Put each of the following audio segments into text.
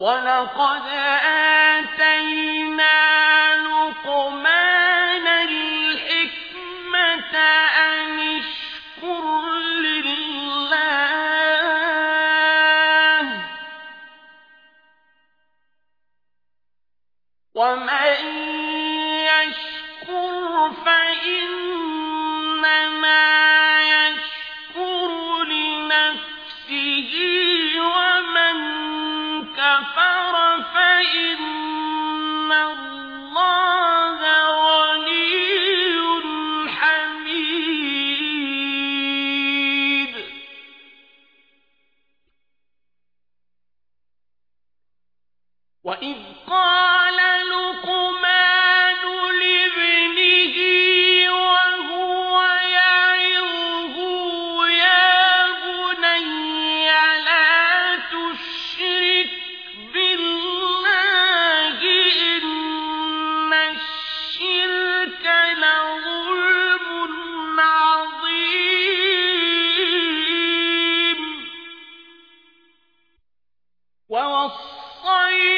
وَلَقَدْ آتَيْنَا لُقْمَانَ الْحِكْمَةَ أَنِ اشْكُرْ لِلَّهِ ۚ وَمَن يَشْكُرْ فَإِنَّ ووصينا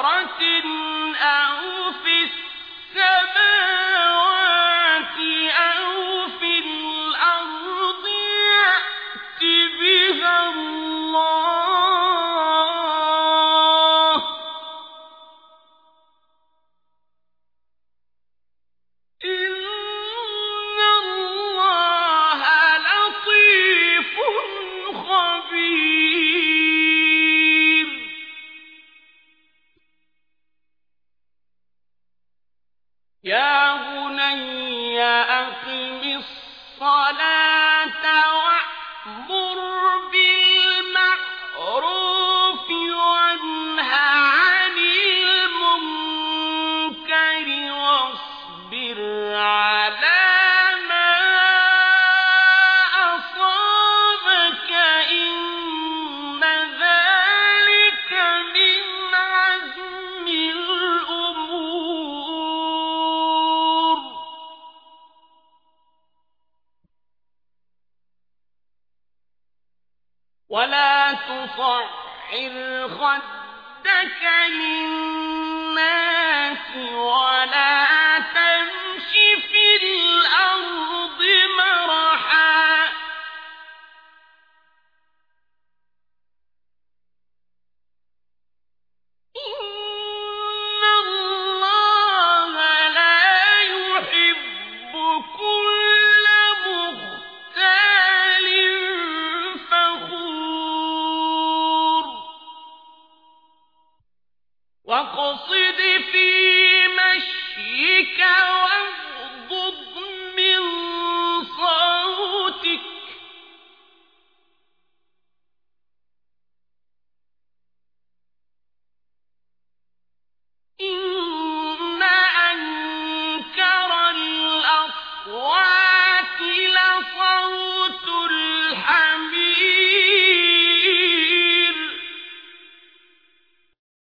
ثمرة أو في ولا تصعر خدك للناس ولا واقصد في مشيك واهدر